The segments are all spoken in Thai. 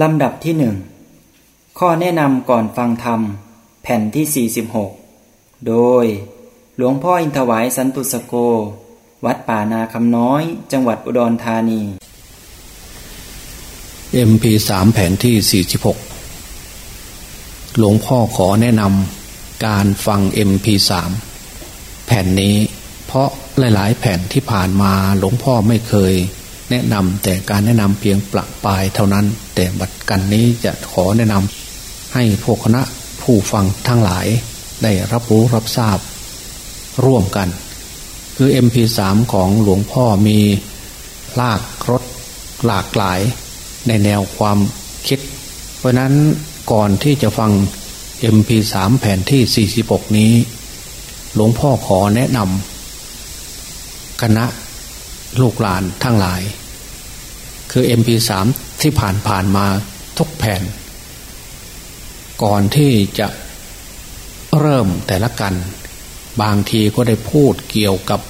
ลำดับที่หนึ่งข้อแนะนำก่อนฟังธรรม แผ่นที่ 46 โดย หลวงพ่ออินทวายสันตุสโก วัดป่านาคำน้อย จังหวัดอุดรธานี MP3 แผ่นที่ 46 หลวงพ่อขอแนะนำการฟัง MP3 แผ่นนี้ เพราะหลาย ๆ แผ่นที่ผ่านมาหลวงพ่อไม่เคย แนะนำแต่การแนะนำเพียงประปายเท่านั้น แต่บัดกันนี้จะขอแนะนำให้พวกคณะผู้ฟังทั้งหลายได้รับรู้รับทราบร่วมกัน คือ MP3 ของหลวงพ่อมีลากรถหลากหลายในแนวความคิด เพราะนั้นก่อนที่จะฟัง MP3 แผ่นที่ 46 นี้ หลวงพ่อขอแนะนำคณะ ลูกหลานทั้งหลาย คือ MP3 ที่ผ่านผ่านมาทุกแผ่น ก่อนที่จะเริ่มแต่ละกัน บางทีก็ได้พูดเกี่ยวกับ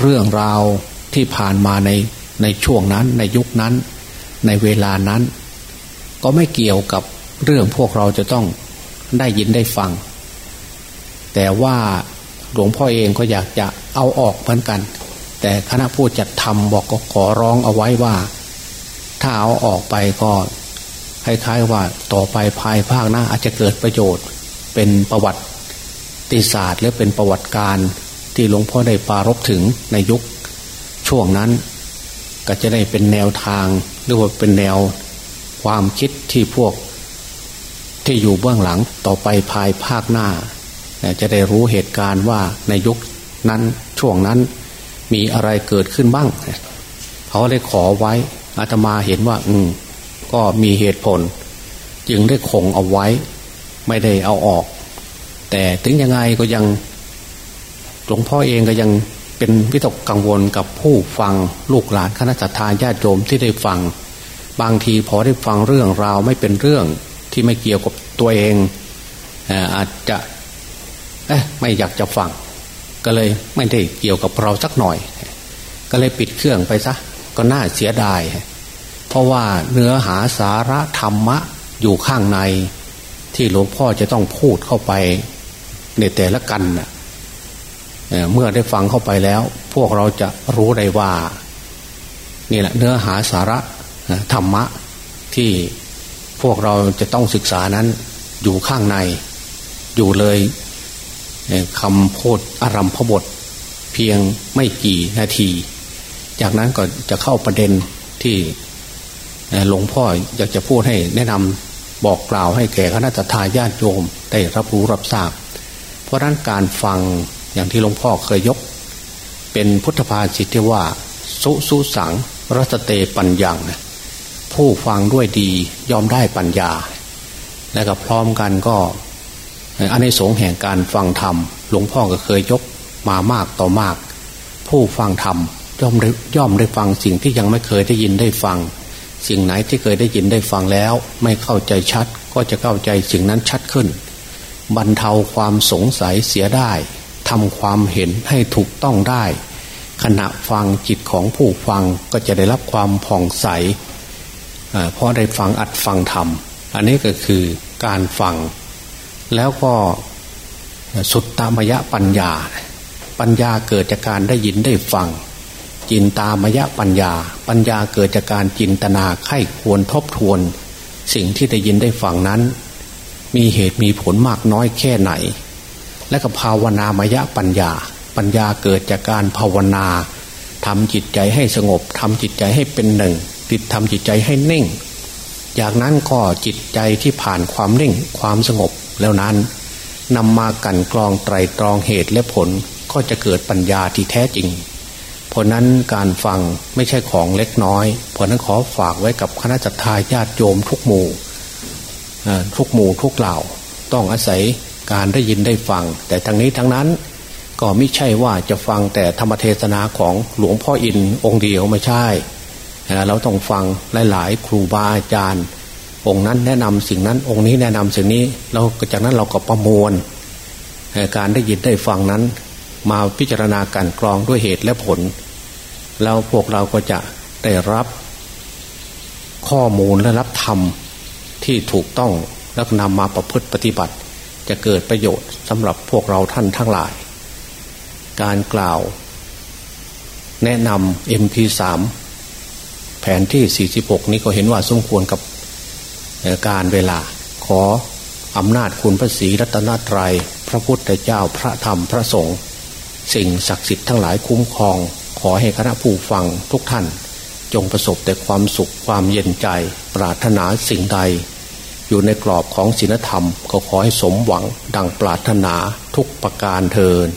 เรื่องราวที่ผ่านมาในในช่วงนั้น ในยุคนั้น ในเวลานั้น ก็ไม่เกี่ยวกับเรื่องพวกเราจะต้องได้ยินได้ฟัง แต่ว่าหลวงพ่อเองก็อยากจะเอาออกเหมือนกัน แต่คณะผู้จัดทำบอกก็ขอร้องเอาไว้ว่า ถ้าเอาออกไปก็คล้ายๆว่าต่อไปภายภาคหน้าอาจจะเกิดประโยชน์ เป็นประวัติศาสตร์ หรือเป็นประวัติการที่หลวงพ่อได้ปารบถึงในยุคช่วงนั้น ก็จะได้เป็นแนวทางหรือว่าเป็นแนวความคิดที่พวก ที่อยู่เบื้องหลังต่อไปภายภาคหน้า จะได้รู้เหตุการณ์ว่าในยุคนั้นช่วงนั้น มีอะไรเกิดขึ้นบ้าง เขาได้ขอไว้อาตมาเห็นว่า อืม ก็มีเหตุผล จึงได้คงเอาไว้ ไม่ได้เอาออก แต่ถึงยังไงก็ยังหลวงพ่อเองก็ยังเป็นวิตกกังวลกับผู้ฟังลูกหลานคณะสัตยาญาติโยมที่ได้ฟัง บางทีพอได้ฟังเรื่องราวไม่เป็นเรื่องที่ไม่เกี่ยวกับตัวเองอาจจะไม่อยากจะฟัง ก็เลยไม่ได้เกี่ยวกับเราสักหน่อย ก็เลยปิดเครื่องไปซะก็น่าเสียดาย เพราะว่าเนื้อหาสาระธรรมะอยู่ข้างในที่หลวงพ่อจะต้องพูดเข้าไปในแต่ละกันนะเมื่อได้ฟังเข้าไปแล้ว พวกเราจะรู้ได้ว่า นี่แหละเนื้อหาสาระธรรมะที่พวกเราจะต้องศึกษานั้นอยู่ข้างใน อยู่เลย คำพูดอารัมพบท เพียงไม่กี่นาที จากนั้นก็จะเข้าประเด็นที่หลวงพ่ออยากจะพูดให้แนะนำบอกกล่าวให้แก่คณะทาญาติโยมได้รับรู้รับทราบ เพราะนั้นการฟังอย่างที่หลวงพ่อเคยยก เป็นพุทธภาษิตที่ว่า สุสุสังรัตเตปัญญังผู้ฟังด้วยดียอมได้ปัญญา และก็พร้อมกันก็ อันในสงแห่งการฟังธรรม หลวงพ่อก็เคยยกมามากต่อมาก ผู้ฟังธรรมย่อมย่อมได้ฟังสิ่งที่ยังไม่เคยได้ยินได้ฟัง สิ่งไหนที่เคยได้ยินได้ฟังแล้ว ไม่เข้าใจชัดก็จะเข้าใจสิ่งนั้นชัดขึ้น บรรเทาความสงสัยเสียได้ทำความเห็นให้ถูกต้องได้ ขณะฟังจิตของผู้ฟังก็จะได้รับความผ่องใสเพราะได้ฟังอัดฟังธรรม อันนี้ก็คือการฟัง แล้วก็สุดตามยะปัญญา ปัญญาเกิดจากการได้ยินได้ฟัง จินตามยะปัญญา ปัญญาเกิดจากการจินตนาไข้ควรทบทวน สิ่งที่ได้ยินได้ฟังนั้น มีเหตุมีผลมากน้อยแค่ไหน และก็ภาวนามยะปัญญา ปัญญาเกิดจากการภาวนาทำจิตใจให้สงบทำจิตใจให้เป็นหนึ่งติดทำจิตใจให้นิ่ง จากนั้นก็จิตใจที่ผ่านความนิ่งความสงบ แล้วนั้นนำมากันกรองไตรตรองเหตุและผลก็จะเกิดปัญญาที่แท้จริง เพราะนั้นการฟังไม่ใช่ของเล็กน้อย เพราะนั้นขอฝากไว้กับคณะจัตตาญาติโยมทุกหมู่ทุกหมู่ทุกเหล่า ต้องอาศัยการได้ยินได้ฟัง แต่ทั้งนี้ทั้งนั้นก็ไม่ใช่ว่าจะฟังแต่ธรรมเทศนาของหลวงพ่ออินองค์เดียวไม่ใช่ เราต้องฟังหลาย ๆ ครูบาอาจารย์ องค์นั้นแนะนำสิ่งนั้นองค์นี้แนะนำสิ่งนี้เราจากนั้นเราก็ประมวลการได้ยินได้ฟังนั้น มาพิจารณาการกรองด้วยเหตุและผล แล้วพวกเราก็จะได้รับข้อมูลและรับธรรมที่ถูกต้องแล้วนำมาประพฤติปฏิบัติ จะเกิดประโยชน์สำหรับพวกเราท่านทั้งหลาย การกล่าว แนะนำ MP3 แผนที่ 46 นี้ก็เห็นว่าสมควรกับ การเวลา ขออำนาจคุณพระศรีรัตนตรยัย พระพุทธเจ้าพระธรรมพระสงฆ์สิ่งศักดิ์สิทธิ์ทั้งหลายคุ้มครอง ขอให้คณะผู้ฟังทุกท่าน จงประสบแต่ความสุขความเย็นใจ ปรารถนาสิ่งใด อยู่ในกรอบของศีลธรรมก็ขอให้สมหวังดังปรารถนาทุกประการเทิน